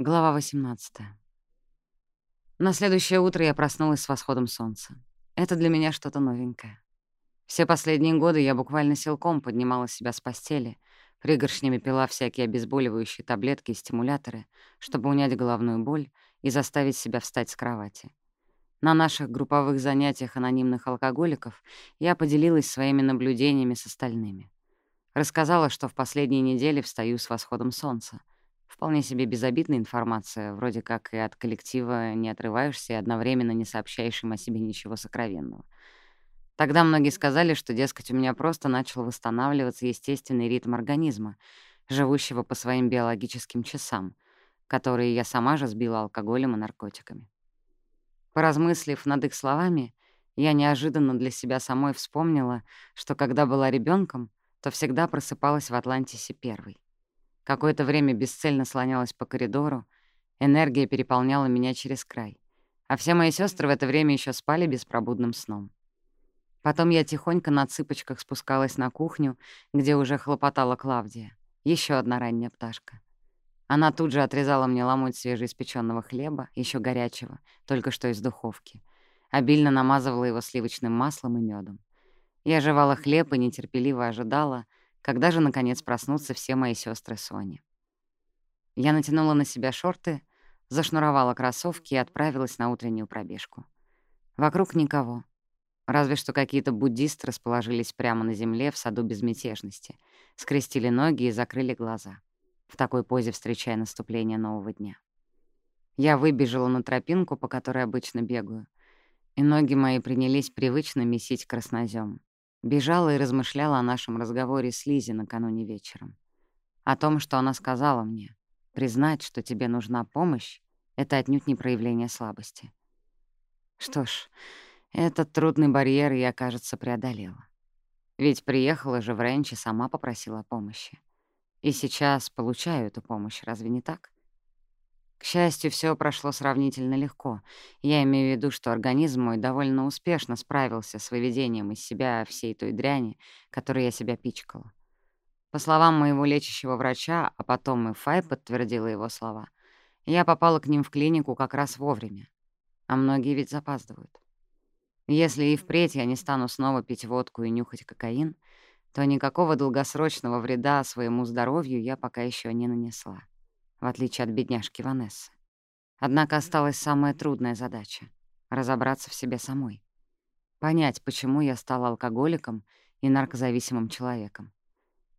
Глава 18. На следующее утро я проснулась с восходом солнца. Это для меня что-то новенькое. Все последние годы я буквально силком поднимала себя с постели, пригоршнями пила всякие обезболивающие таблетки и стимуляторы, чтобы унять головную боль и заставить себя встать с кровати. На наших групповых занятиях анонимных алкоголиков я поделилась своими наблюдениями с остальными. Рассказала, что в последние недели встаю с восходом солнца — Вполне себе безобидная информация, вроде как и от коллектива не отрываешься и одновременно не сообщаешь им о себе ничего сокровенного. Тогда многие сказали, что, дескать, у меня просто начал восстанавливаться естественный ритм организма, живущего по своим биологическим часам, которые я сама же сбила алкоголем и наркотиками. Поразмыслив над их словами, я неожиданно для себя самой вспомнила, что когда была ребенком, то всегда просыпалась в Атлантисе первой. Какое-то время бесцельно слонялась по коридору, энергия переполняла меня через край, а все мои сестры в это время еще спали беспробудным сном. Потом я тихонько на цыпочках спускалась на кухню, где уже хлопотала Клавдия, еще одна ранняя пташка. Она тут же отрезала мне ломоть свежеиспеченного хлеба, еще горячего, только что из духовки. Обильно намазывала его сливочным маслом и медом. Я жевала хлеб и нетерпеливо ожидала, когда же, наконец, проснутся все мои сестры Сони. Я натянула на себя шорты, зашнуровала кроссовки и отправилась на утреннюю пробежку. Вокруг никого. Разве что какие-то буддисты расположились прямо на земле в саду безмятежности, скрестили ноги и закрыли глаза, в такой позе встречая наступление нового дня. Я выбежала на тропинку, по которой обычно бегаю, и ноги мои принялись привычно месить краснозем. Бежала и размышляла о нашем разговоре с Лизи накануне вечером. О том, что она сказала мне. Признать, что тебе нужна помощь — это отнюдь не проявление слабости. Что ж, этот трудный барьер я, кажется, преодолела. Ведь приехала же в Ренч и сама попросила помощи. И сейчас получаю эту помощь, разве не так? К счастью, все прошло сравнительно легко. Я имею в виду, что организм мой довольно успешно справился с выведением из себя всей той дряни, которой я себя пичкала. По словам моего лечащего врача, а потом и Фай подтвердила его слова, я попала к ним в клинику как раз вовремя. А многие ведь запаздывают. Если и впредь я не стану снова пить водку и нюхать кокаин, то никакого долгосрочного вреда своему здоровью я пока еще не нанесла в отличие от бедняжки Ванессы. Однако осталась самая трудная задача — разобраться в себе самой. Понять, почему я стала алкоголиком и наркозависимым человеком.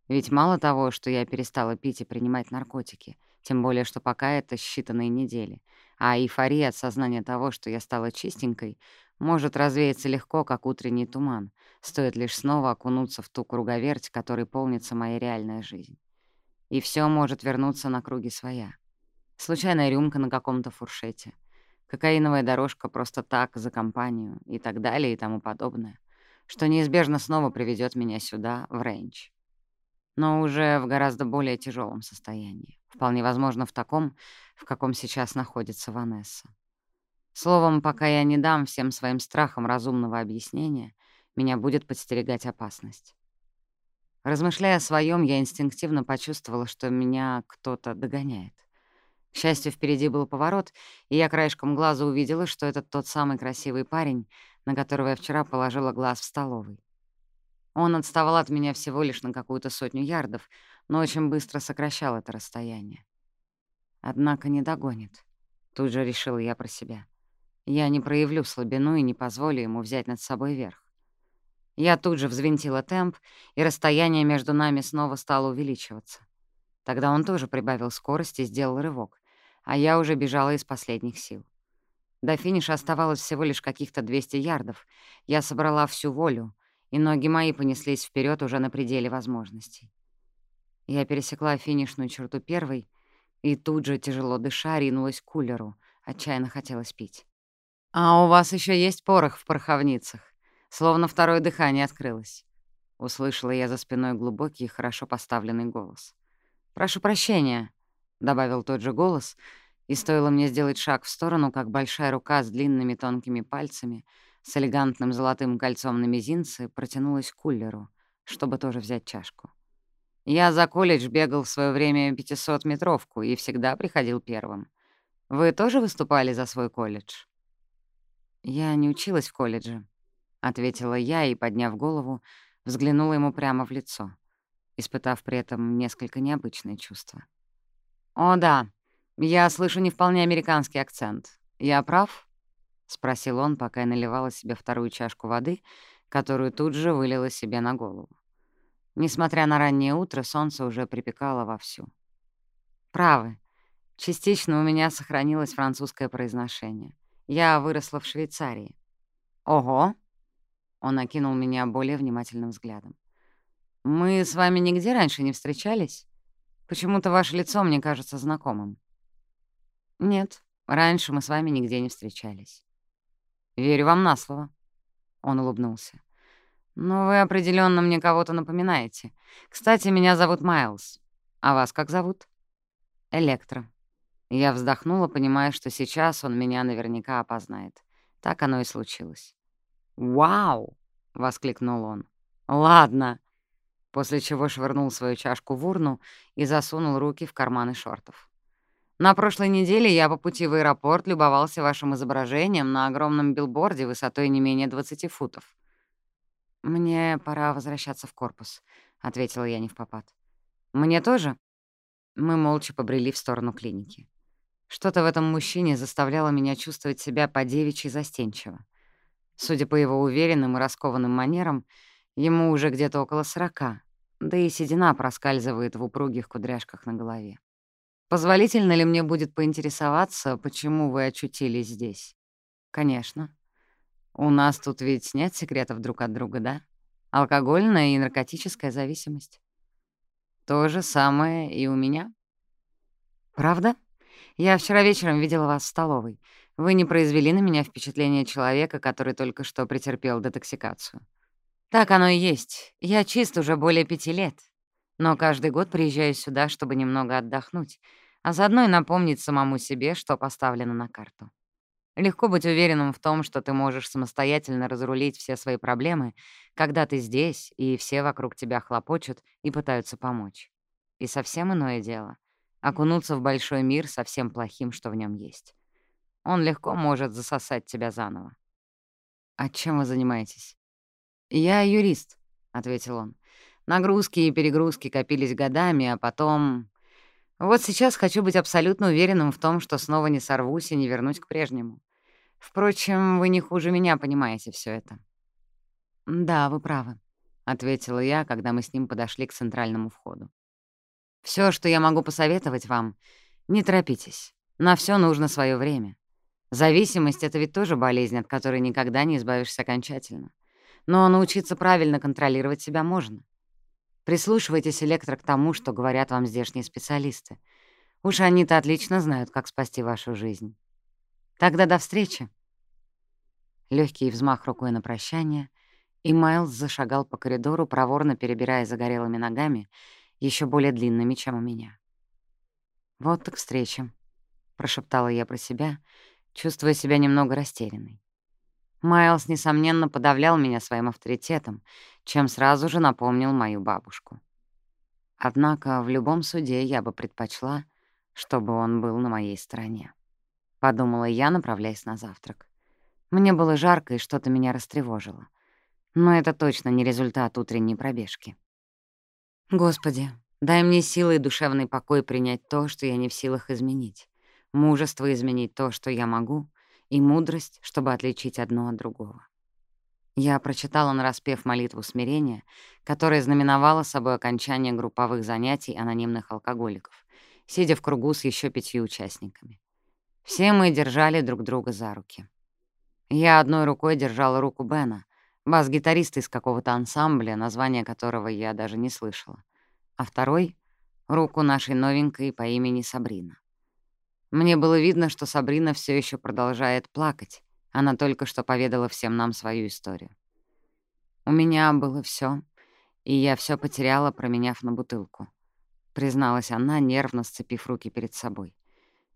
Ведь мало того, что я перестала пить и принимать наркотики, тем более, что пока это считанные недели, а эйфория от сознания того, что я стала чистенькой, может развеяться легко, как утренний туман, стоит лишь снова окунуться в ту круговерть, которой полнится моя реальная жизнь и все может вернуться на круги своя. Случайная рюмка на каком-то фуршете, кокаиновая дорожка просто так, за компанию и так далее и тому подобное, что неизбежно снова приведет меня сюда, в рейндж. Но уже в гораздо более тяжелом состоянии. Вполне возможно, в таком, в каком сейчас находится Ванесса. Словом, пока я не дам всем своим страхам разумного объяснения, меня будет подстерегать опасность. Размышляя о своем, я инстинктивно почувствовала, что меня кто-то догоняет. К счастью, впереди был поворот, и я краешком глаза увидела, что это тот самый красивый парень, на которого я вчера положила глаз в столовой. Он отставал от меня всего лишь на какую-то сотню ярдов, но очень быстро сокращал это расстояние. Однако не догонит. Тут же решила я про себя. Я не проявлю слабину и не позволю ему взять над собой верх. Я тут же взвинтила темп, и расстояние между нами снова стало увеличиваться. Тогда он тоже прибавил скорость и сделал рывок, а я уже бежала из последних сил. До финиша оставалось всего лишь каких-то 200 ярдов. Я собрала всю волю, и ноги мои понеслись вперед уже на пределе возможностей. Я пересекла финишную черту первой, и тут же, тяжело дыша, ринулась к кулеру. Отчаянно хотелось пить. «А у вас еще есть порох в пороховницах?» Словно второе дыхание открылось. Услышала я за спиной глубокий и хорошо поставленный голос. «Прошу прощения», — добавил тот же голос, и стоило мне сделать шаг в сторону, как большая рука с длинными тонкими пальцами, с элегантным золотым кольцом на мизинце, протянулась к кулеру, чтобы тоже взять чашку. Я за колледж бегал в свое время 500-метровку и всегда приходил первым. Вы тоже выступали за свой колледж?» «Я не училась в колледже», — ответила я и, подняв голову, взглянула ему прямо в лицо, испытав при этом несколько необычное чувство. «О, да, я слышу не вполне американский акцент. Я прав?» — спросил он, пока я наливала себе вторую чашку воды, которую тут же вылила себе на голову. Несмотря на раннее утро, солнце уже припекало вовсю. «Правы. Частично у меня сохранилось французское произношение. Я выросла в Швейцарии». «Ого!» Он окинул меня более внимательным взглядом. «Мы с вами нигде раньше не встречались? Почему-то ваше лицо мне кажется знакомым». «Нет, раньше мы с вами нигде не встречались». «Верю вам на слово». Он улыбнулся. «Ну, вы определенно мне кого-то напоминаете. Кстати, меня зовут Майлз. А вас как зовут?» «Электро». Я вздохнула, понимая, что сейчас он меня наверняка опознает. Так оно и случилось. «Вау!» — воскликнул он. «Ладно!» После чего швырнул свою чашку в урну и засунул руки в карманы шортов. «На прошлой неделе я по пути в аэропорт любовался вашим изображением на огромном билборде высотой не менее 20 футов». «Мне пора возвращаться в корпус», — ответила я не в попад. «Мне тоже?» Мы молча побрели в сторону клиники. Что-то в этом мужчине заставляло меня чувствовать себя по-девичьи застенчиво. Судя по его уверенным и раскованным манерам, ему уже где-то около сорока, да и седина проскальзывает в упругих кудряшках на голове. Позволительно ли мне будет поинтересоваться, почему вы очутились здесь? Конечно. У нас тут ведь нет секретов друг от друга, да? Алкогольная и наркотическая зависимость. То же самое и у меня. Правда? Я вчера вечером видела вас в столовой. Вы не произвели на меня впечатление человека, который только что претерпел детоксикацию. Так оно и есть. Я чист уже более пяти лет. Но каждый год приезжаю сюда, чтобы немного отдохнуть, а заодно и напомнить самому себе, что поставлено на карту. Легко быть уверенным в том, что ты можешь самостоятельно разрулить все свои проблемы, когда ты здесь, и все вокруг тебя хлопочут и пытаются помочь. И совсем иное дело — окунуться в большой мир со всем плохим, что в нем есть. Он легко может засосать тебя заново. «А чем вы занимаетесь?» «Я юрист», — ответил он. «Нагрузки и перегрузки копились годами, а потом... Вот сейчас хочу быть абсолютно уверенным в том, что снова не сорвусь и не вернусь к прежнему. Впрочем, вы не хуже меня понимаете все это». «Да, вы правы», — ответила я, когда мы с ним подошли к центральному входу. Все, что я могу посоветовать вам, не торопитесь. На все нужно свое время. Зависимость — это ведь тоже болезнь, от которой никогда не избавишься окончательно. Но научиться правильно контролировать себя можно. Прислушивайтесь, электро, к тому, что говорят вам здешние специалисты. Уж они-то отлично знают, как спасти вашу жизнь. Тогда до встречи. Легкий взмах рукой на прощание, и Майлз зашагал по коридору, проворно перебирая загорелыми ногами, еще более длинными, чем у меня. «Вот так встреча», — прошептала я про себя — чувствуя себя немного растерянной. Майлз, несомненно, подавлял меня своим авторитетом, чем сразу же напомнил мою бабушку. Однако в любом суде я бы предпочла, чтобы он был на моей стороне. Подумала я, направляясь на завтрак. Мне было жарко, и что-то меня растревожило. Но это точно не результат утренней пробежки. Господи, дай мне силы и душевный покой принять то, что я не в силах изменить мужество изменить то, что я могу, и мудрость, чтобы отличить одно от другого. Я прочитала нараспев молитву смирения, которая знаменовала собой окончание групповых занятий анонимных алкоголиков, сидя в кругу с еще пятью участниками. Все мы держали друг друга за руки. Я одной рукой держала руку Бена, бас-гитариста из какого-то ансамбля, название которого я даже не слышала, а второй — руку нашей новенькой по имени Сабрина. Мне было видно, что Сабрина все еще продолжает плакать. Она только что поведала всем нам свою историю. «У меня было все, и я все потеряла, променяв на бутылку», — призналась она, нервно сцепив руки перед собой.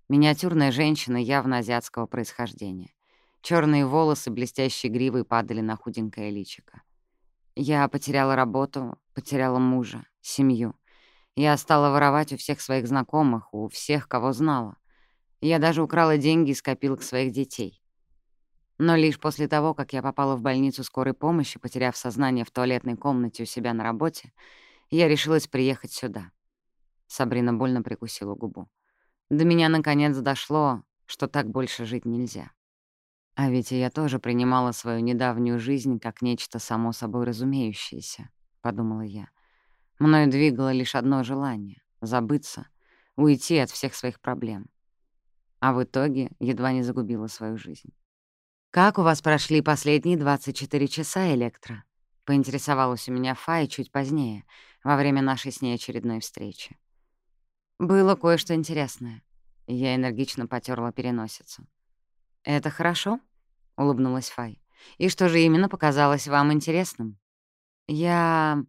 Миниатюрная женщина явно азиатского происхождения. Черные волосы блестящей гривой падали на худенькое личико. «Я потеряла работу, потеряла мужа, семью. Я стала воровать у всех своих знакомых, у всех, кого знала. Я даже украла деньги из копилок своих детей. Но лишь после того, как я попала в больницу скорой помощи, потеряв сознание в туалетной комнате у себя на работе, я решилась приехать сюда. Сабрина больно прикусила губу. До меня наконец дошло, что так больше жить нельзя. А ведь я тоже принимала свою недавнюю жизнь как нечто само собой разумеющееся, — подумала я. Мною двигало лишь одно желание — забыться, уйти от всех своих проблем. А в итоге едва не загубила свою жизнь. «Как у вас прошли последние 24 часа, Электро?» — поинтересовалась у меня Фай чуть позднее, во время нашей с ней очередной встречи. «Было кое-что интересное». Я энергично потерла переносицу. «Это хорошо?» — улыбнулась Фай. «И что же именно показалось вам интересным?» «Я...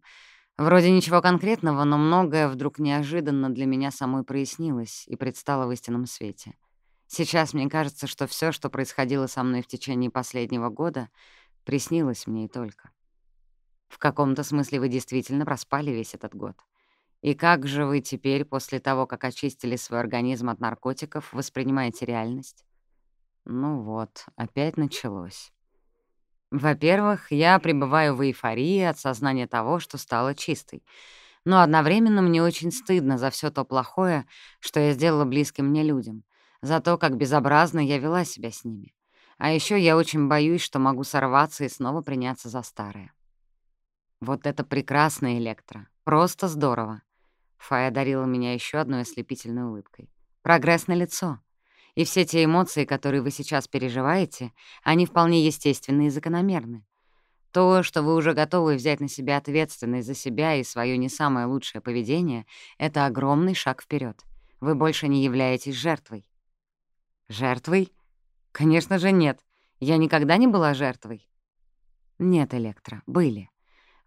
Вроде ничего конкретного, но многое вдруг неожиданно для меня самой прояснилось и предстало в истинном свете. Сейчас мне кажется, что все, что происходило со мной в течение последнего года, приснилось мне и только. В каком-то смысле вы действительно проспали весь этот год. И как же вы теперь, после того, как очистили свой организм от наркотиков, воспринимаете реальность? Ну вот, опять началось. Во-первых, я пребываю в эйфории от сознания того, что стала чистой. Но одновременно мне очень стыдно за все то плохое, что я сделала близким мне людям, за то, как безобразно я вела себя с ними. А еще я очень боюсь, что могу сорваться и снова приняться за старое. Вот это прекрасно, Электро. Просто здорово. Фая одарила меня еще одной ослепительной улыбкой. Прогресс на лицо. И все те эмоции, которые вы сейчас переживаете, они вполне естественны и закономерны. То, что вы уже готовы взять на себя ответственность за себя и свое не самое лучшее поведение, это огромный шаг вперед. Вы больше не являетесь жертвой. Жертвой? Конечно же нет. Я никогда не была жертвой. Нет, Электро, были.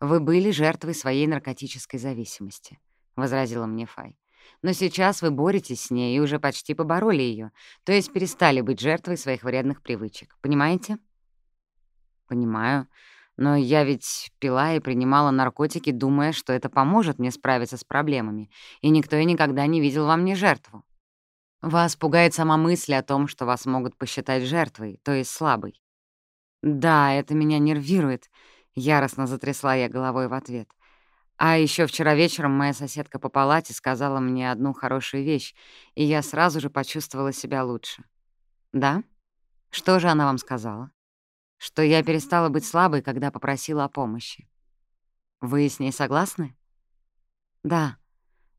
Вы были жертвой своей наркотической зависимости, — возразила мне Фай. Но сейчас вы боретесь с ней и уже почти побороли ее, то есть перестали быть жертвой своих вредных привычек. Понимаете? Понимаю. Но я ведь пила и принимала наркотики, думая, что это поможет мне справиться с проблемами, и никто и никогда не видел во мне жертву. Вас пугает сама мысль о том, что вас могут посчитать жертвой, то есть слабой. Да, это меня нервирует, — яростно затрясла я головой в ответ. А еще вчера вечером моя соседка по палате сказала мне одну хорошую вещь, и я сразу же почувствовала себя лучше.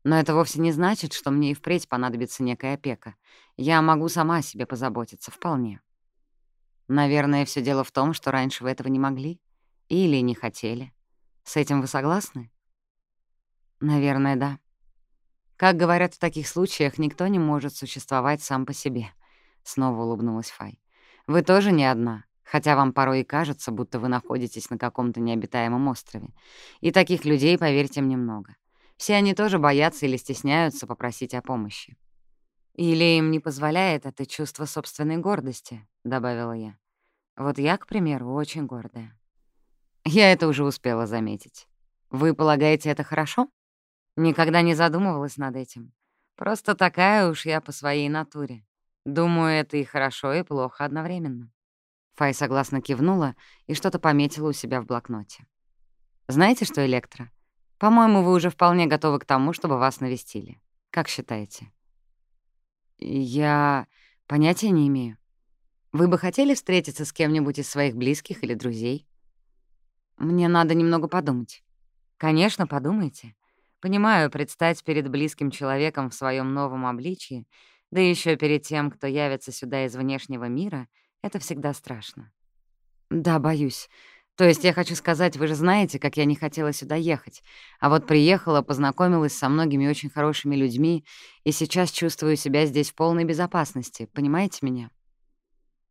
Но это вовсе не значит, что мне и впредь понадобится некая опека. Я могу сама о себе позаботиться вполне. Наверное, все дело в том, что раньше вы этого не могли или не хотели. С этим вы согласны? Наверное, да. Как говорят в таких случаях, никто не может существовать сам по себе. Снова улыбнулась Фай. Вы тоже не одна, хотя вам порой и кажется, будто вы находитесь на каком-то необитаемом острове. И таких людей, поверьте мне, много. Все они тоже боятся или стесняются попросить о помощи. «Или им не позволяет это чувство собственной гордости», — добавила я. «Вот я, к примеру, очень гордая». Я это уже успела заметить. Вы полагаете, это хорошо? Никогда не задумывалась над этим. Просто такая уж я по своей натуре. Думаю, это и хорошо, и плохо одновременно. Фай согласно кивнула и что-то пометила у себя в блокноте. «Знаете что, Электро? По-моему, вы уже вполне готовы к тому, чтобы вас навестили. Как считаете?» «Я понятия не имею. Вы бы хотели встретиться с кем-нибудь из своих близких или друзей?» «Мне надо немного подумать». «Конечно, подумайте. Понимаю, предстать перед близким человеком в своем новом обличье, да еще перед тем, кто явится сюда из внешнего мира, это всегда страшно. Да, боюсь. То есть я хочу сказать, вы же знаете, как я не хотела сюда ехать. А вот приехала, познакомилась со многими очень хорошими людьми, и сейчас чувствую себя здесь в полной безопасности. Понимаете меня?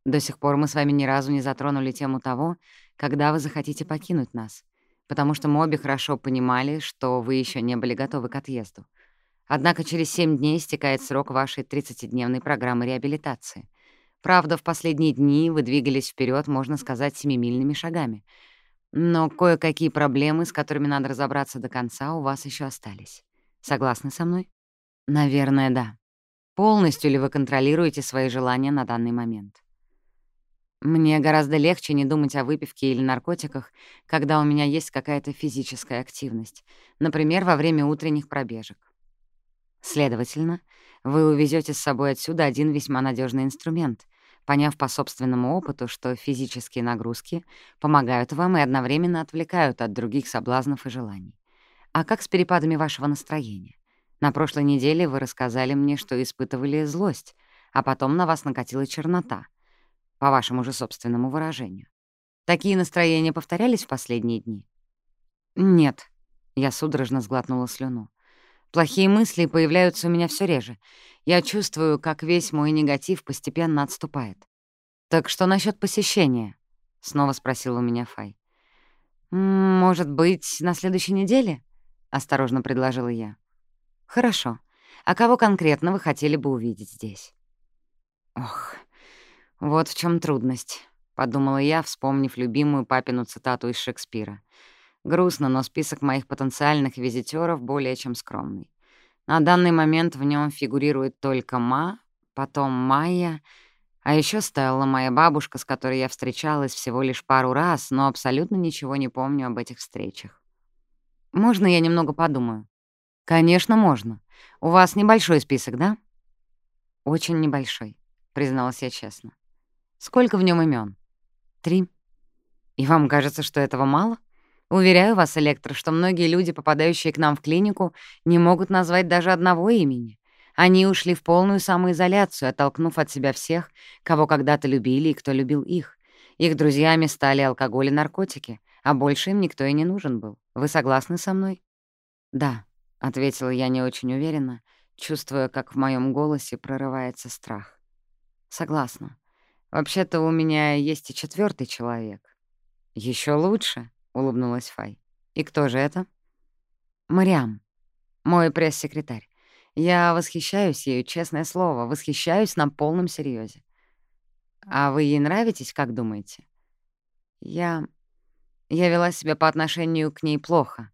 До сих пор мы с вами ни разу не затронули тему того, когда вы захотите покинуть нас потому что мы обе хорошо понимали, что вы еще не были готовы к отъезду. Однако через семь дней истекает срок вашей 30-дневной программы реабилитации. Правда, в последние дни вы двигались вперед, можно сказать, семимильными шагами. Но кое-какие проблемы, с которыми надо разобраться до конца, у вас еще остались. Согласны со мной? Наверное, да. Полностью ли вы контролируете свои желания на данный момент? Мне гораздо легче не думать о выпивке или наркотиках, когда у меня есть какая-то физическая активность, например, во время утренних пробежек. Следовательно, вы увезете с собой отсюда один весьма надежный инструмент, Поняв по собственному опыту, что физические нагрузки помогают вам и одновременно отвлекают от других соблазнов и желаний. А как с перепадами вашего настроения? На прошлой неделе вы рассказали мне, что испытывали злость, а потом на вас накатила чернота, по вашему же собственному выражению. Такие настроения повторялись в последние дни? Нет. Я судорожно сглотнула слюну. Плохие мысли появляются у меня все реже. Я чувствую, как весь мой негатив постепенно отступает. «Так что насчет посещения?» — снова спросил у меня Фай. «Может быть, на следующей неделе?» — осторожно предложила я. «Хорошо. А кого конкретно вы хотели бы увидеть здесь?» «Ох, вот в чем трудность», — подумала я, вспомнив любимую папину цитату из Шекспира — Грустно, но список моих потенциальных визитеров более чем скромный. На данный момент в нем фигурирует только Ма, потом Майя, а еще Стелла, моя бабушка, с которой я встречалась всего лишь пару раз, но абсолютно ничего не помню об этих встречах. «Можно я немного подумаю?» «Конечно, можно. У вас небольшой список, да?» «Очень небольшой», — призналась я честно. «Сколько в нем имен? «Три». «И вам кажется, что этого мало?» Уверяю вас, Электро, что многие люди, попадающие к нам в клинику, не могут назвать даже одного имени. Они ушли в полную самоизоляцию, оттолкнув от себя всех, кого когда-то любили и кто любил их. Их друзьями стали алкоголь и наркотики, а больше им никто и не нужен был. Вы согласны со мной? «Да», — ответила я не очень уверенно, чувствуя, как в моем голосе прорывается страх. «Согласна. Вообще-то у меня есть и четвертый человек». Еще лучше», улыбнулась Фай. «И кто же это?» «Мариам, мой пресс-секретарь. Я восхищаюсь ею, честное слово, восхищаюсь на полном серьезе. А вы ей нравитесь, как думаете?» «Я... я вела себя по отношению к ней плохо.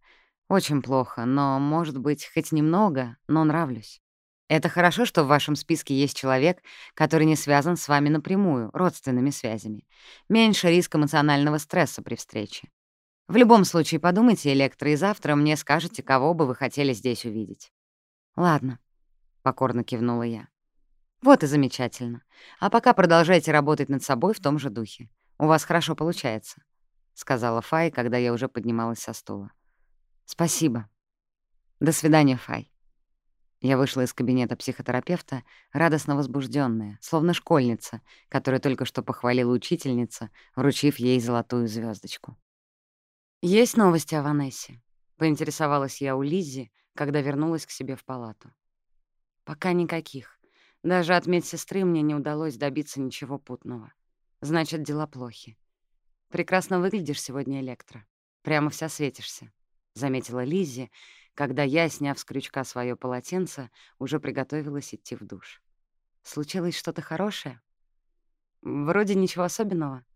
Очень плохо, но, может быть, хоть немного, но нравлюсь. Это хорошо, что в вашем списке есть человек, который не связан с вами напрямую, родственными связями. Меньше риск эмоционального стресса при встрече. В любом случае, подумайте, Электро, и завтра мне скажете, кого бы вы хотели здесь увидеть. Ладно, — покорно кивнула я. Вот и замечательно. А пока продолжайте работать над собой в том же духе. У вас хорошо получается, — сказала Фай, когда я уже поднималась со стула. Спасибо. До свидания, Фай. Я вышла из кабинета психотерапевта, радостно возбужденная, словно школьница, которая только что похвалила учительница, вручив ей золотую звездочку. «Есть новости о Ванессе?» — поинтересовалась я у Лиззи, когда вернулась к себе в палату. «Пока никаких. Даже от медсестры мне не удалось добиться ничего путного. Значит, дела плохи. Прекрасно выглядишь сегодня, Электро. Прямо вся светишься», — заметила Лиззи, когда я, сняв с крючка свое полотенце, уже приготовилась идти в душ. «Случилось что-то хорошее?» «Вроде ничего особенного», — отозвалась я, снимая с себя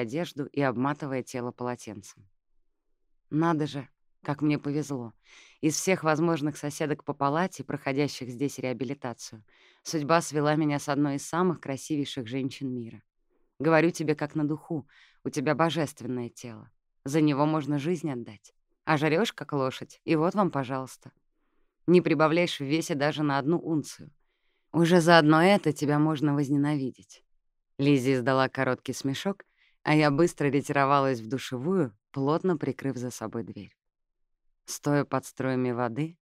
одежду и обматывая тело полотенцем. «Надо же, как мне повезло. Из всех возможных соседок по палате, проходящих здесь реабилитацию, судьба свела меня с одной из самых красивейших женщин мира. Говорю тебе как на духу, у тебя божественное тело. За него можно жизнь отдать. А жарёшь, как лошадь, и вот вам, пожалуйста. Не прибавляешь в весе даже на одну унцию. Уже за одно это тебя можно возненавидеть. Лиззи издала короткий смешок, а я быстро ретировалась в душевую, плотно прикрыв за собой дверь. Стоя под строями воды,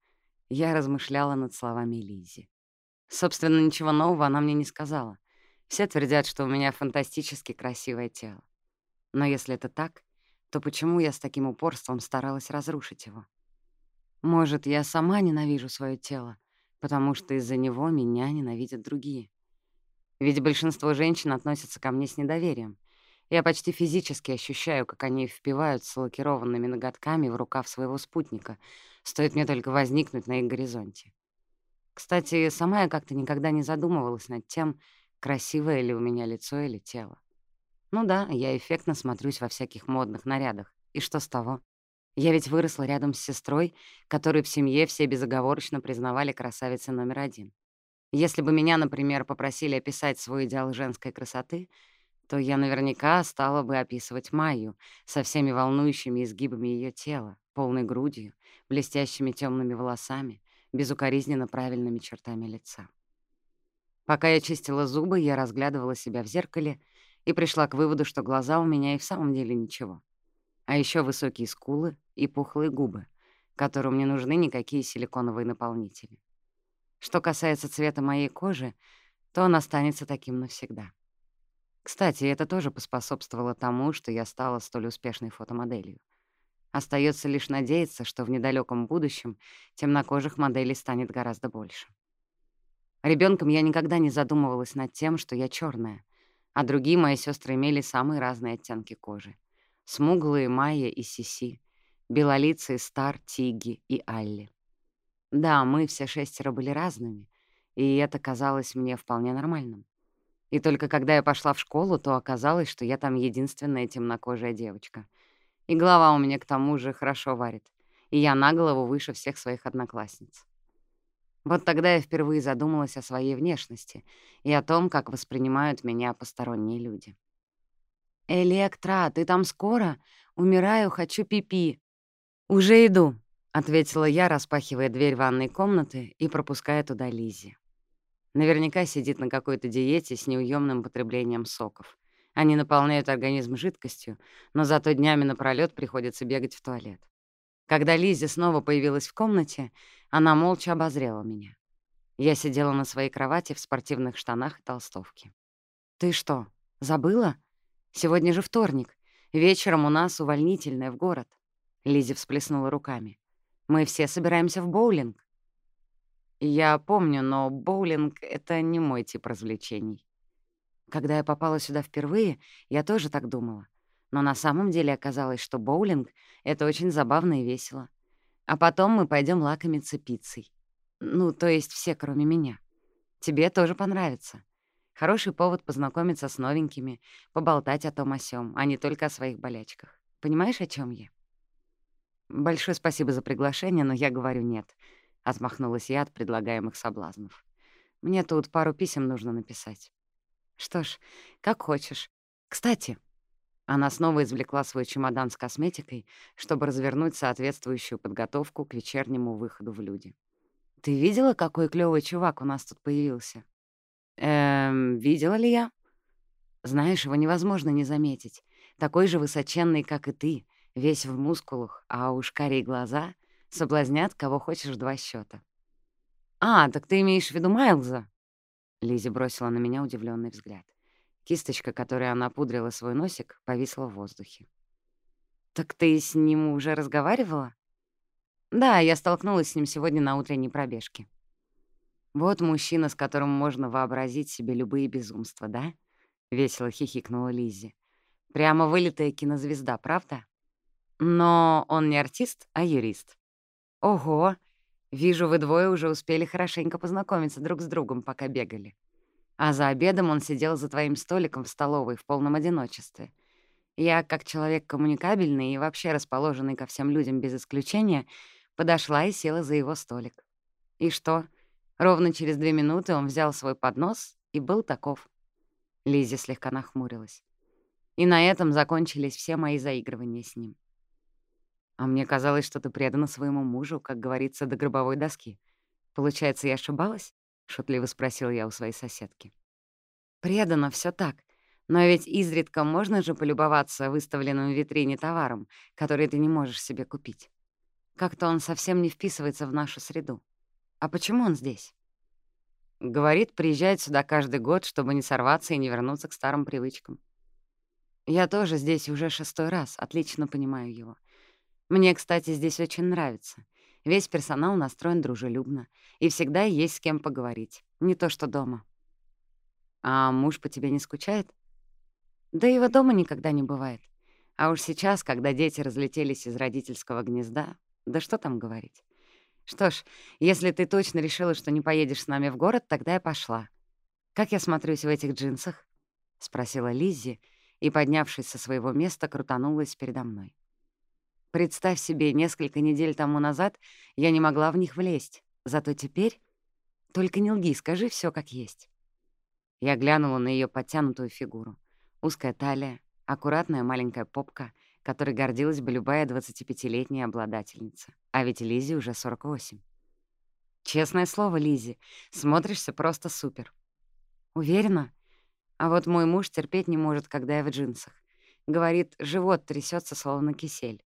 я размышляла над словами Лизи. Собственно, ничего нового она мне не сказала. Все твердят, что у меня фантастически красивое тело. Но если это так, то почему я с таким упорством старалась разрушить его? Может, я сама ненавижу свое тело, потому что из-за него меня ненавидят другие. Ведь большинство женщин относятся ко мне с недоверием. Я почти физически ощущаю, как они впиваются лакированными ноготками в рукав своего спутника, стоит мне только возникнуть на их горизонте. Кстати, сама я как-то никогда не задумывалась над тем, красивое ли у меня лицо или тело. Ну да, я эффектно смотрюсь во всяких модных нарядах. И что с того? Я ведь выросла рядом с сестрой, которую в семье все безоговорочно признавали красавицей номер один. Если бы меня, например, попросили описать свой идеал женской красоты, то я наверняка стала бы описывать Майю со всеми волнующими изгибами ее тела, полной грудью, блестящими темными волосами, безукоризненно правильными чертами лица. Пока я чистила зубы, я разглядывала себя в зеркале и пришла к выводу, что глаза у меня и в самом деле ничего. А еще высокие скулы и пухлые губы, которым не нужны никакие силиконовые наполнители. Что касается цвета моей кожи, то он останется таким навсегда. Кстати, это тоже поспособствовало тому, что я стала столь успешной фотомоделью. Остается лишь надеяться, что в недалеком будущем темнокожих моделей станет гораздо больше. Ребенком я никогда не задумывалась над тем, что я черная, а другие мои сестры имели самые разные оттенки кожи. Смуглые Майя и Сиси, белолицые Стар, Тиги и Алли. Да, мы все шестеро были разными, и это казалось мне вполне нормальным. И только когда я пошла в школу, то оказалось, что я там единственная темнокожая девочка. И голова у меня к тому же хорошо варит, и я на голову выше всех своих одноклассниц. Вот тогда я впервые задумалась о своей внешности и о том, как воспринимают меня посторонние люди. «Электра, ты там скоро? Умираю, хочу пипи. -пи. Уже иду», ответила я, распахивая дверь ванной комнаты и пропуская туда Лизи. Наверняка сидит на какой-то диете с неуемным потреблением соков. Они наполняют организм жидкостью, но зато днями напролёт приходится бегать в туалет. Когда Лизи снова появилась в комнате, она молча обозрела меня. Я сидела на своей кровати в спортивных штанах и толстовке. «Ты что, забыла? Сегодня же вторник. Вечером у нас увольнительное в город». Лизи всплеснула руками. «Мы все собираемся в боулинг». Я помню, но боулинг — это не мой тип развлечений. Когда я попала сюда впервые, я тоже так думала. Но на самом деле оказалось, что боулинг — это очень забавно и весело. А потом мы пойдем лакомиться пиццей. Ну, то есть все, кроме меня. Тебе тоже понравится. Хороший повод познакомиться с новенькими, поболтать о том о сём, а не только о своих болячках. Понимаешь, о чем я? Большое спасибо за приглашение, но я говорю нет —— отмахнулась я от предлагаемых соблазнов. «Мне тут пару писем нужно написать». «Что ж, как хочешь. Кстати...» Она снова извлекла свой чемодан с косметикой, чтобы развернуть соответствующую подготовку к вечернему выходу в люди. «Ты видела, какой клёвый чувак у нас тут появился?» «Эм, видела ли я?» «Знаешь, его невозможно не заметить. Такой же высоченный, как и ты, весь в мускулах, а уж карие глаза Соблазнят, кого хочешь в два счета. «А, так ты имеешь в виду Майлза?» Лизи бросила на меня удивленный взгляд. Кисточка, которой она пудрила свой носик, повисла в воздухе. «Так ты с ним уже разговаривала?» «Да, я столкнулась с ним сегодня на утренней пробежке». «Вот мужчина, с которым можно вообразить себе любые безумства, да?» — весело хихикнула Лизи. «Прямо вылитая кинозвезда, правда? Но он не артист, а юрист. «Ого! Вижу, вы двое уже успели хорошенько познакомиться друг с другом, пока бегали. А за обедом он сидел за твоим столиком в столовой в полном одиночестве. Я, как человек коммуникабельный и вообще расположенный ко всем людям без исключения, подошла и села за его столик. И что? Ровно через две минуты он взял свой поднос и был таков. Лиззи слегка нахмурилась. И на этом закончились все мои заигрывания с ним. А мне казалось, что ты предана своему мужу, как говорится, до гробовой доски. Получается, я ошибалась? Шутливо спросил я у своей соседки. Предано все так. Но ведь изредка можно же полюбоваться выставленным в витрине товаром, который ты не можешь себе купить. Как-то он совсем не вписывается в нашу Мне, кстати, здесь очень нравится. Весь персонал настроен дружелюбно. И всегда есть с кем поговорить. Не то что дома. А муж по тебе не скучает? Да его дома никогда не бывает. А уж сейчас, когда дети разлетелись из родительского гнезда, да что там говорить. Что ж, если ты точно решила, что не поедешь с нами в город, тогда я пошла. Как я смотрюсь в этих джинсах? — спросила Лиззи, и, поднявшись со своего места, крутанулась передо мной. Представь себе несколько недель тому назад я не могла в них влезть, зато теперь... Только не лги, скажи все как есть. Я глянула на ее подтянутую фигуру. Узкая талия, аккуратная маленькая попка, которой гордилась бы любая 25-летняя обладательница. А ведь Лизе уже 48. Честное слово, Лизи, смотришься просто супер. Уверена? А вот мой муж терпеть не может, когда я в джинсах. Говорит, живот трясется словно кисель.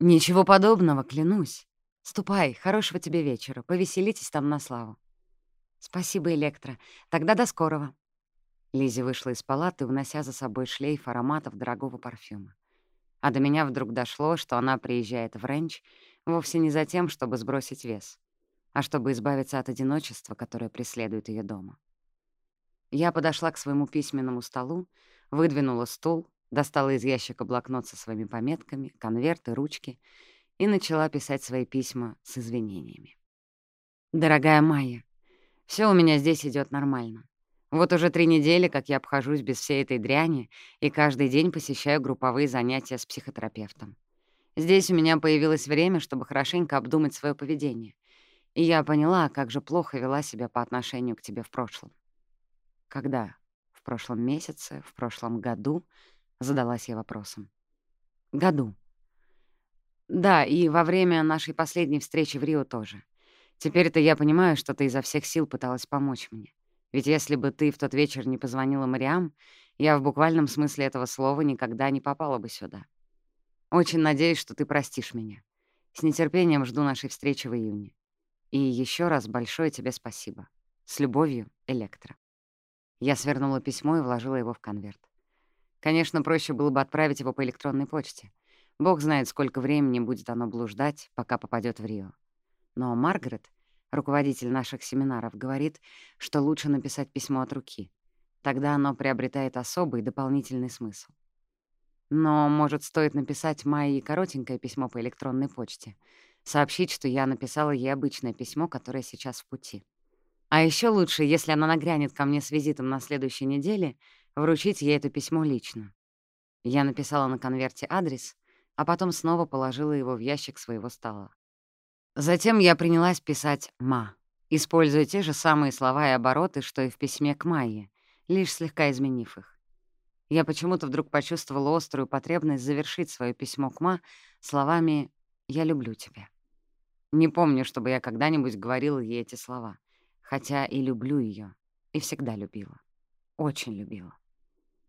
Ничего подобного, клянусь. Ступай, хорошего тебе вечера, повеселитесь там на славу. Спасибо, Электро. Тогда до скорого. Лизи вышла из палаты, унося за собой шлейф ароматов дорогого парфюма. А до меня вдруг дошло, что она приезжает в Ренч вовсе не за тем, чтобы сбросить вес, а чтобы избавиться от одиночества, которое преследует ее дома. Я подошла к своему письменному столу, выдвинула стул, достала из ящика блокнот со своими пометками, конверты, ручки и начала писать свои письма с извинениями. «Дорогая Майя, все у меня здесь идет нормально. Вот уже три недели, как я обхожусь без всей этой дряни и каждый день посещаю групповые занятия с психотерапевтом. Здесь у меня появилось время, чтобы хорошенько обдумать свое поведение. И я поняла, как же плохо вела себя по отношению к тебе в прошлом. Когда? В прошлом месяце? В прошлом году? Задалась я вопросом. Году. Да, и во время нашей последней встречи в Рио тоже. Теперь-то я понимаю, что ты изо всех сил пыталась помочь мне. Ведь если бы ты в тот вечер не позвонила Мариам, я в буквальном смысле этого слова никогда не попала бы сюда. Очень надеюсь, что ты простишь меня. С нетерпением жду нашей встречи в июне. И еще раз большое тебе спасибо. С любовью, Электро. Я свернула письмо и вложила его в конверт. Конечно, проще было бы отправить его по электронной почте. Бог знает, сколько времени будет оно блуждать, пока попадет в Рио. Но Маргарет, руководитель наших семинаров, говорит, что лучше написать письмо от руки. Тогда оно приобретает особый дополнительный смысл. Но, может, стоит написать Майе коротенькое письмо по электронной почте. Сообщить, что я написала ей обычное письмо, которое сейчас в пути. А еще лучше, если она нагрянет ко мне с визитом на следующей неделе, вручить ей это письмо лично. Я написала на конверте адрес, а потом снова положила его в ящик своего стола. Затем я принялась писать «ма», используя те же самые слова и обороты, что и в письме к Майе, лишь слегка изменив их. Я почему-то вдруг почувствовала острую потребность завершить свое письмо к Ма словами «Я люблю тебя». Не помню, чтобы я когда-нибудь говорила ей эти слова, хотя и люблю ее, и всегда любила. Очень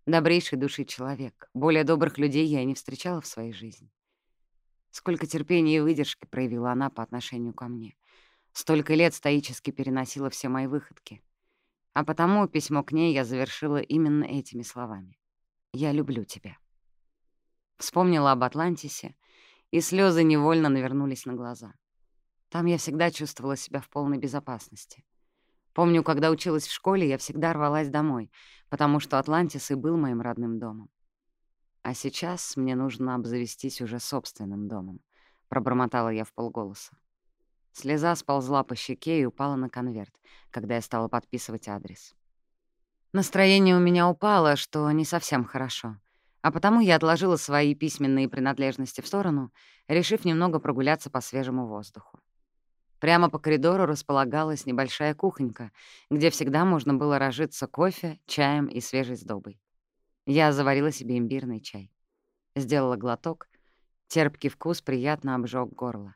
любила. Добрейший души человек. Более добрых людей я и не встречала в своей жизни. Сколько терпения и выдержки проявила она по отношению ко мне. Столько лет стоически переносила все мои выходки. А потому письмо к ней я завершила именно этими словами. «Я люблю тебя». Вспомнила об Атлантисе, и слезы невольно навернулись на глаза. Там я всегда чувствовала себя в полной безопасности. Помню, когда училась в школе, я всегда рвалась домой, потому что Атлантис и был моим родным домом. А сейчас мне нужно обзавестись уже собственным домом, — пробормотала я в полголоса. Слеза сползла по щеке и упала на конверт, когда я стала подписывать адрес. Настроение у меня упало, что не совсем хорошо, а потому я отложила свои письменные принадлежности в сторону, решив немного Прямо по коридору располагалась небольшая кухонька, где всегда можно было разжиться кофе, чаем и свежей сдобой. Я заварила себе имбирный чай. Сделала глоток. Терпкий вкус приятно обжег горло.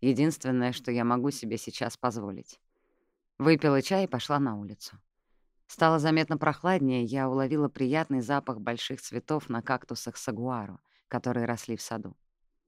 Единственное, что я могу себе сейчас позволить. Выпила чай и пошла на улицу. Стало заметно прохладнее, я уловила приятный запах больших цветов на кактусах сагуару, которые росли в саду.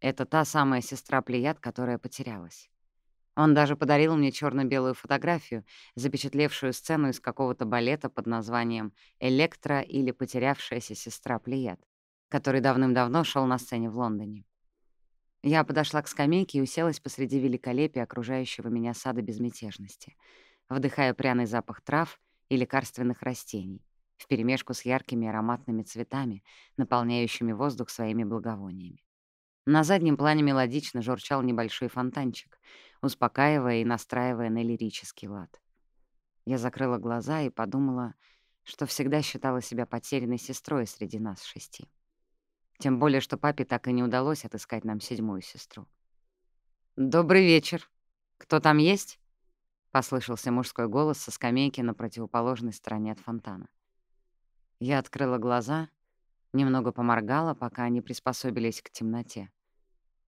Надо мной раскинулось необъятное чернильно черное небо, усыпанное звездами. И я тут же принялась, по своему обыкновению, искать созвездие Плеяд. Семь сестер. Нашла. Звезды мерцали в глубине небосвода. И, как всегда, я насчитала только шесть звезд. Почему-то мне почти никогда не удавалось отыскать седьмую звездочку. Помнится, папа однажды рассказал мне, что в некоторых культурах существуют мифы, согласно которым Электра, то есть я, это та самая сестра Плеяд, которая потерялась. Он даже подарил мне черно белую фотографию, запечатлевшую сцену из какого-то балета под названием «Электра» или «Потерявшаяся сестра Плеяд», который давным-давно шел на сцене в Лондоне. Я подошла к скамейке и уселась посреди великолепия окружающего меня сада безмятежности, вдыхая пряный запах трав и лекарственных растений, вперемешку с яркими ароматными цветами, наполняющими воздух своими благовониями. На заднем плане мелодично журчал небольшой фонтанчик, успокаивая и настраивая на лирический лад. Я закрыла глаза и подумала, что всегда считала себя потерянной сестрой среди нас шести. Тем более, что папе так и не удалось отыскать нам седьмую сестру. «Добрый вечер. Кто там есть?» — послышался мужской голос со скамейки на противоположной стороне от фонтана. Я открыла глаза, немного поморгала, пока они приспособились к темноте.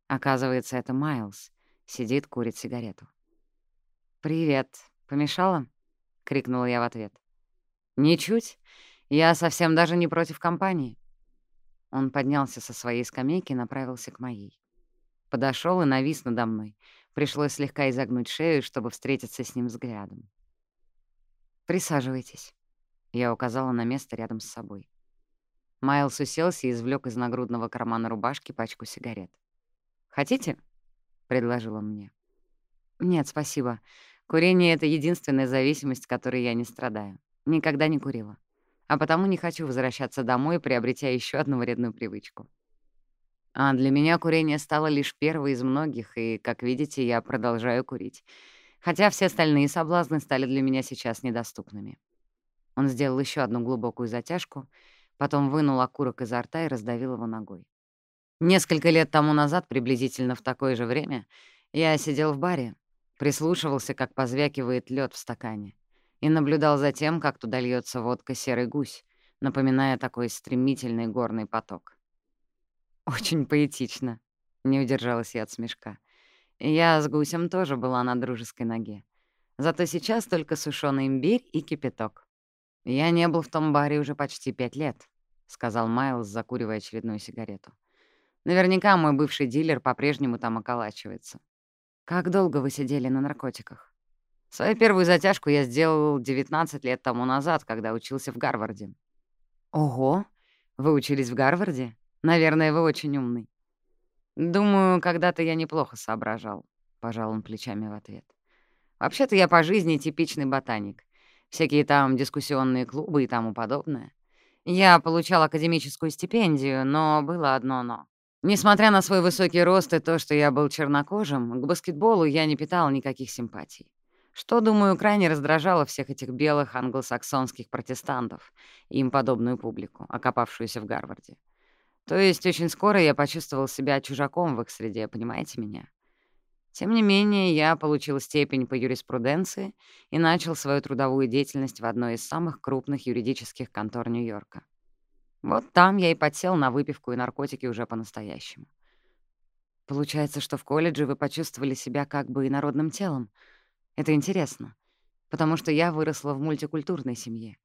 Оказывается, это Майлз. Сидит, курит сигарету. «Привет. Помешала?» — крикнула я в ответ. «Ничуть. Я совсем даже не против компании». Он поднялся со своей скамейки и направился к моей. Подошел и навис надо мной. Пришлось слегка изогнуть шею, чтобы встретиться с ним взглядом. «Присаживайтесь», — я указала на место рядом с собой. Майлз уселся и извлек из нагрудного кармана рубашки пачку сигарет. «Хотите?» — предложил он мне. «Нет, спасибо. Курение — это единственная зависимость, которой я не страдаю. Никогда не курила а потому не хочу возвращаться домой, приобретя еще одну вредную привычку. А для меня курение стало лишь первой из многих, и, как видите, я продолжаю курить. Хотя все остальные соблазны стали для меня сейчас недоступными. Он сделал еще одну глубокую затяжку, потом вынул окурок изо рта и раздавил его ногой. Несколько лет тому назад, приблизительно в такое же время, я сидел в баре, прислушивался, как позвякивает лед в стакане и наблюдал за тем, как туда льется водка «Серый гусь», напоминая такой стремительный горный поток. «Очень поэтично», — не удержалась я от смешка. Я с гусем тоже была на дружеской ноге. Зато сейчас только сушёный имбирь и кипяток. «Я не был в том баре уже почти пять лет», — сказал Майлз, закуривая очередную сигарету. «Наверняка мой бывший дилер по-прежнему там околачивается. Как долго вы сидели на наркотиках?» Свою первую затяжку я сделал 19 лет тому назад, когда учился в Гарварде. Ого, вы учились в Гарварде? Наверное, вы очень умный. Думаю, когда-то я неплохо соображал, — пожал он плечами в ответ. Вообще-то я по жизни типичный ботаник. Всякие там дискуссионные клубы и тому подобное. Я получал академическую стипендию, но было одно «но». Несмотря на свой высокий рост и то, что я был чернокожим, к баскетболу я не питал никаких симпатий что, думаю, крайне раздражало всех этих белых англосаксонских протестантов и им подобную публику, окопавшуюся в Гарварде. То есть очень скоро я почувствовал себя чужаком в их среде, понимаете меня? Тем не менее, я получил степень по юриспруденции и начал свою трудовую деятельность в одной из самых крупных юридических контор Нью-Йорка. Вот там я и подсел на выпивку и наркотики уже по-настоящему. Получается, что в колледже вы почувствовали себя как бы инородным телом — это интересно, потому что я выросла в мультикультурной семье.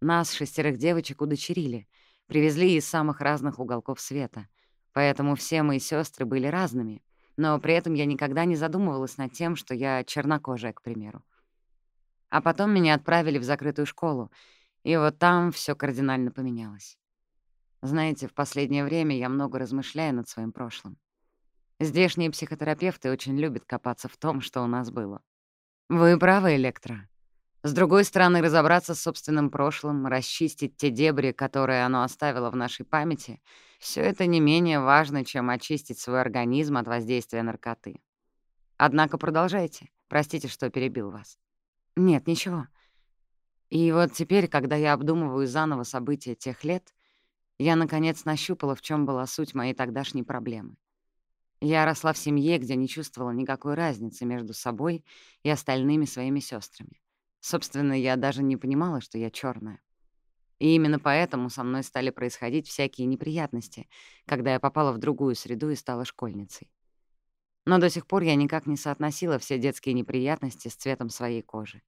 Нас, шестерых девочек, удочерили, привезли из самых разных уголков света, поэтому все мои сестры были разными, но при этом я никогда не задумывалась над тем, что я чернокожая, к примеру. А потом меня отправили в закрытую школу, и вот там все кардинально поменялось. Знаете, в последнее время я много размышляю над своим прошлым. Здешние психотерапевты очень любят копаться в том, что у нас было. Вы правы, Электро. С другой стороны, разобраться с собственным прошлым, расчистить те дебри, которые оно оставило в нашей памяти — все это не менее важно, чем очистить свой организм от воздействия наркоты. Однако продолжайте. Простите, что перебил вас. Нет, ничего. И вот теперь, когда я обдумываю заново события тех лет, я, наконец, нащупала, в чем была суть моей тогдашней проблемы. Я росла в семье, где не чувствовала никакой разницы между собой и остальными своими сестрами. Собственно, я даже не понимала, что я черная. И именно поэтому со мной стали происходить всякие неприятности, когда я попала в другую среду и стала школьницей. Но до сих пор я никак не соотносила все детские неприятности с цветом своей кожи.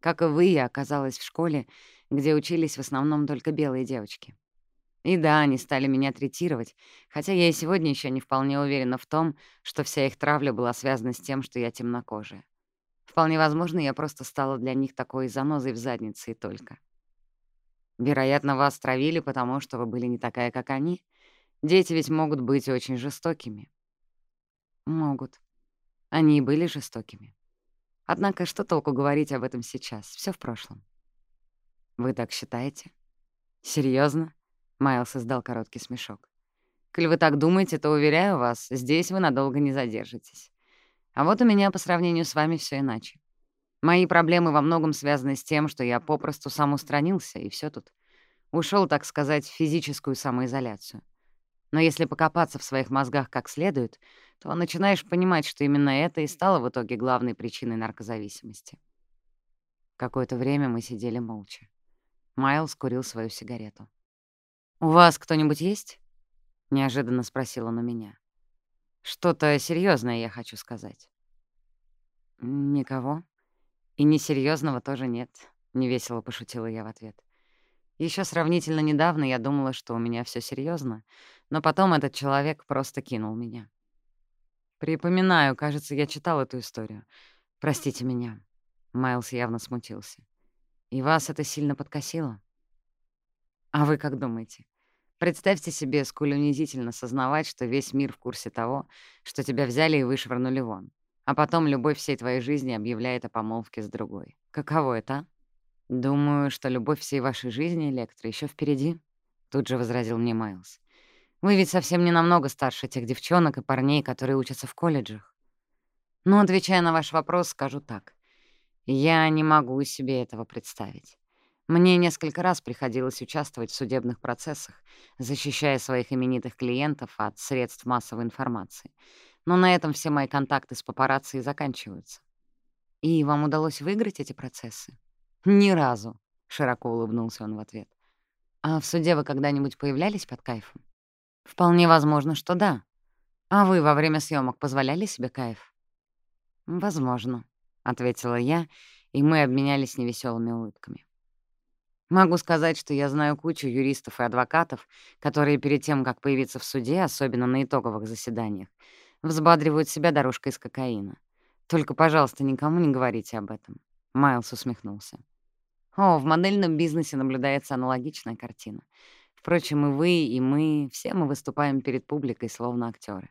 Как и вы, я оказалась в школе, где учились в основном только белые девочки. И да, они стали меня третировать, хотя я и сегодня еще не вполне уверена в том, что вся их травля была связана с тем, что я темнокожая. Вполне возможно, я просто стала для них такой занозой в заднице и только. Вероятно, вас травили, потому что вы были не такая, как они. Дети ведь могут быть очень жестокими. Могут. Они и были жестокими. Однако что толку говорить об этом сейчас? Все в прошлом. Вы так считаете? Серьезно? Майлз издал короткий смешок. «Коль вы так думаете, то, уверяю вас, здесь вы надолго не задержитесь. А вот у меня по сравнению с вами все иначе. Мои проблемы во многом связаны с тем, что я попросту сам устранился, и все тут. Ушел, так сказать, в физическую самоизоляцию. Но если покопаться в своих мозгах как следует, то начинаешь понимать, что именно это и стало в итоге главной причиной наркозависимости. Какое-то время мы сидели молча. Майлз курил свою сигарету. «У вас кто-нибудь есть?» — неожиданно спросил он у меня. «Что-то серьезное я хочу сказать». «Никого?» И несерьезного тоже нет», — невесело пошутила я в ответ. Еще сравнительно недавно я думала, что у меня все серьезно, но потом этот человек просто кинул меня. Припоминаю, кажется, я читал эту историю. Простите меня. Майлз явно смутился. И вас это сильно подкосило? А вы как думаете? Представьте себе, сколь унизительно сознавать, что весь мир в курсе того, что тебя взяли и вышвырнули вон, а потом любовь всей твоей жизни объявляет о помолвке с другой. Каково это, а? «Думаю, что любовь всей вашей жизни, Электро, еще впереди», — тут же возразил мне Майлз. «Вы ведь совсем не намного старше тех девчонок и парней, которые учатся в колледжах. Но, отвечая на ваш вопрос, скажу так. Я не могу себе этого представить. Мне несколько раз приходилось участвовать в судебных процессах, защищая своих именитых клиентов от средств массовой информации. Но на этом все мои контакты с папарацци и заканчиваются. И вам удалось выиграть эти процессы? «Ни разу», — широко улыбнулся он в ответ. «А в суде вы когда-нибудь появлялись под кайфом?» «Вполне возможно, что да. А вы во время съемок позволяли себе кайф?» «Возможно», — ответила я, и мы обменялись невеселыми улыбками. Могу сказать, что я знаю кучу юристов и адвокатов, которые перед тем, как появиться в суде, особенно на итоговых заседаниях, взбадривают себя дорожкой из кокаина. Только, пожалуйста, никому не говорите об этом. Майлз усмехнулся. О, в модельном бизнесе наблюдается аналогичная картина. Впрочем, и вы, и мы, все мы выступаем перед публикой, словно актеры.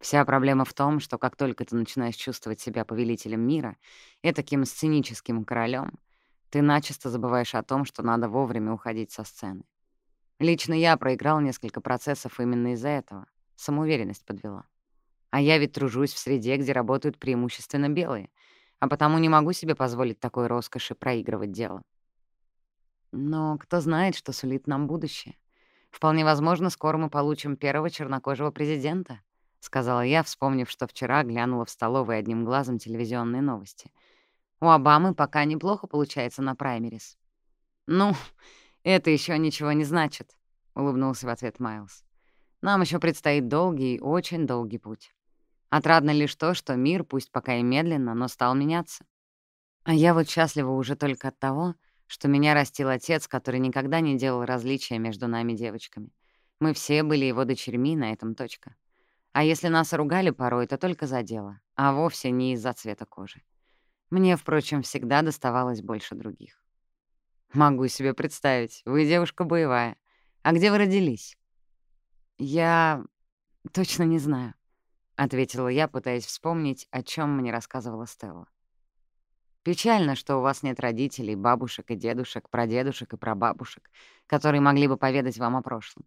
Вся проблема в том, что как только ты начинаешь чувствовать себя повелителем мира и таким сценическим королем, ты начисто забываешь о том, что надо вовремя уходить со сцены. Лично я проиграл несколько процессов именно из-за этого. Самоуверенность подвела. А я ведь тружусь в среде, где работают преимущественно белые — а потому не могу себе позволить такой роскоши проигрывать дело. Но кто знает, что сулит нам будущее. Вполне возможно, скоро мы получим первого чернокожего президента, — сказала я, вспомнив, что вчера глянула в столовой одним глазом телевизионные новости. У Обамы пока неплохо получается на праймерис. «Ну, это еще ничего не значит», — улыбнулся в ответ Майлз. «Нам еще предстоит долгий, очень долгий путь». Отрадно лишь то, что мир, пусть пока и медленно, но стал меняться. А я вот счастлива уже только от того, что меня растил отец, который никогда не делал различия между нами девочками. Мы все были его дочерьми, на этом точка. А если нас ругали порой, то только за дело, а вовсе не из-за цвета кожи. Мне, впрочем, всегда доставалось больше других. Могу себе представить, вы девушка боевая. А где вы родились? Я точно не знаю. — ответила я, пытаясь вспомнить, о чем мне рассказывала Стелла. «Печально, что у вас нет родителей, бабушек и дедушек, прадедушек и прабабушек, которые могли бы поведать вам о прошлом.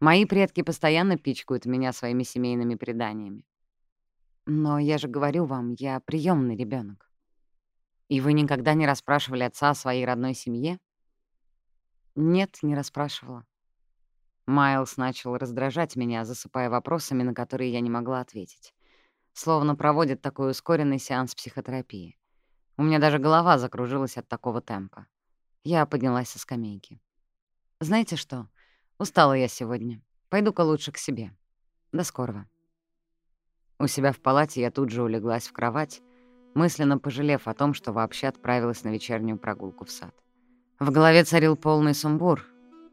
Мои предки постоянно пичкают меня своими семейными преданиями. Но я же говорю вам, я приемный ребенок. И вы никогда не расспрашивали отца о своей родной семье? Нет, не расспрашивала. Майлз начал раздражать меня, засыпая вопросами, на которые я не могла ответить. Словно проводит такой ускоренный сеанс психотерапии. У меня даже голова закружилась от такого темпа. Я поднялась со скамейки. «Знаете что? Устала я сегодня. Пойду-ка лучше к себе. До скорого». У себя в палате я тут же улеглась в кровать, мысленно пожалев о том, что вообще